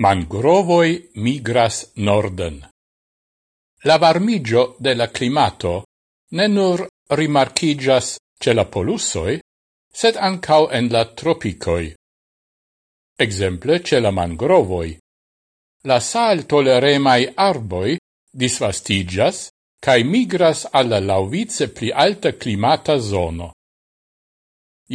Mangrovoi migras norden. La varmigio de la climato ne nur rimarchigas ce la polussoi, sed ancau en la tropicoi. Exemple ce la mangrovoi. La sal toleremai arboi disvastigas cae migras alla lauvice pli alta climata zono.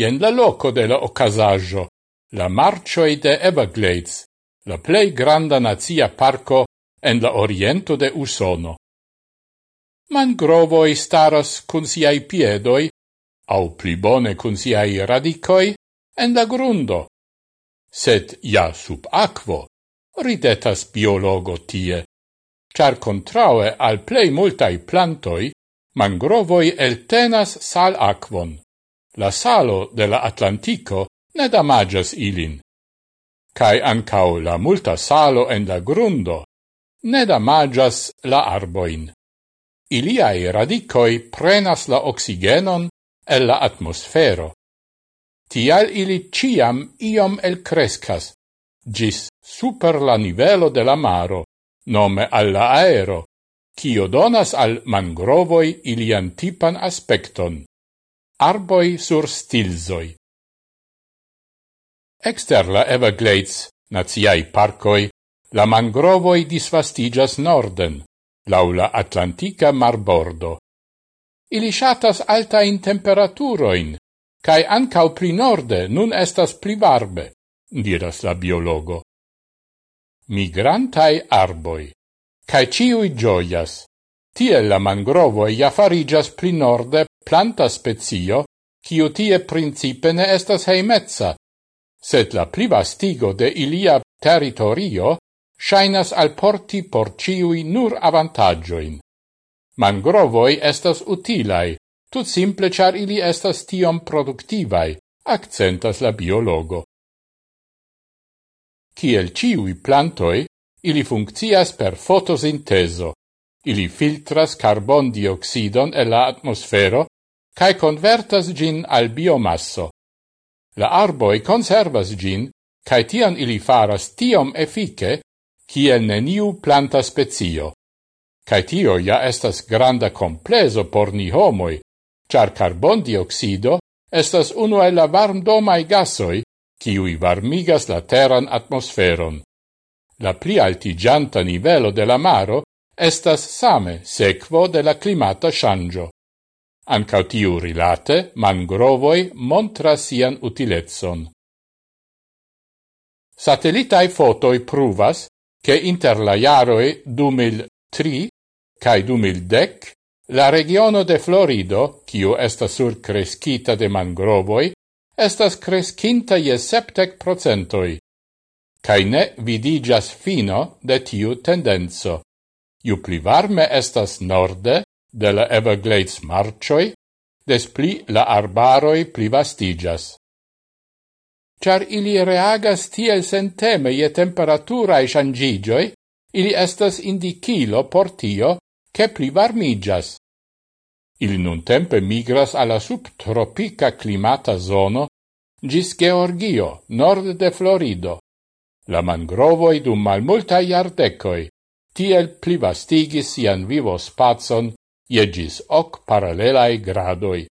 Ien la loco de la ocasaggio, la marcioi de Everglades, la plei granda nazia parco en la oriento de Usono. Mangrovoi staras cun siai piedoi, au pli bone cun siai radicoi, en la grundo. Sed ja sub aquo, ridetas biologo tie, char contraue al plei multai plantoi, mangrovoi eltenas sal aquon. La salo de la Atlantico ne damagas ilin cae ancau la multa salo en la grundo, ne damagas la arboin. Iliai radicoi prenas la oxigenon el la atmosfero. Tial ili ciam iom el crescas, gis super la nivelo de la maro, nome alla aero, cio donas al mangrovoi ilian tipan aspecton. Arboi sur stilzoi. Exter la Everglades, naziai parcoi, la mangrovoi disvastigas norden, laula Atlantica marbordo. Ili shatas altain temperaturoin, cae ancau pli norde nun estas pli varme, diras la biologo. Migrantai arboi, cae ciui gioias. tie la mangrovoi ja farigas pli norde planta spezio, ciu tie principe ne estas heimezza, sed la plivastigo de ilia territorio shainas alporti por ciui nur avantagioin. Mangrovoi estas utilai, tut simple char ili estas tiom productivai, accentas la biologo. Ciel ciui plantoi, ili funccias per fotosinteso. Ili filtras carbon dioxidon e la atmosfero cae convertas gin al biomasso. La arboi conservas gin, cae tiam ili faras tiom efike, kiel neniu planta spezio. Cae tio ja estas granda compleso por ni homoi, char carbon dioxido estas uno el la varmdomai gasoi, kiui varmigas la terran atmosferon. La pli altigianta nivelo de la maro estas same sequo de la climata shangio. Ancau tiu rilate mangrovoi montra sian utilezzon. Satellitae fotoi pruvas che inter la iaroe 2003 cae 2010 la regiono de Florido, kiu estas sur crescita de mangrovoi, estas crescinta je septec procentoi, cae ne vidigas fino de tiu tendenzo. Ju pli varme estas norde, de la Everglades marcioi, des pli la arbaroi plivastigas. Char ili reagas tiel senteme je temperaturae shangigioi, ili estas indicilo por tio che pli varmigas. Ili nun tempe migras alla subtropica climata zono gis Georgio, nord de Florido. La mangrovoi dum malmulta iardecoi, tiel plivastigis sian vivo spazon iegis hoc parallelai gradoi.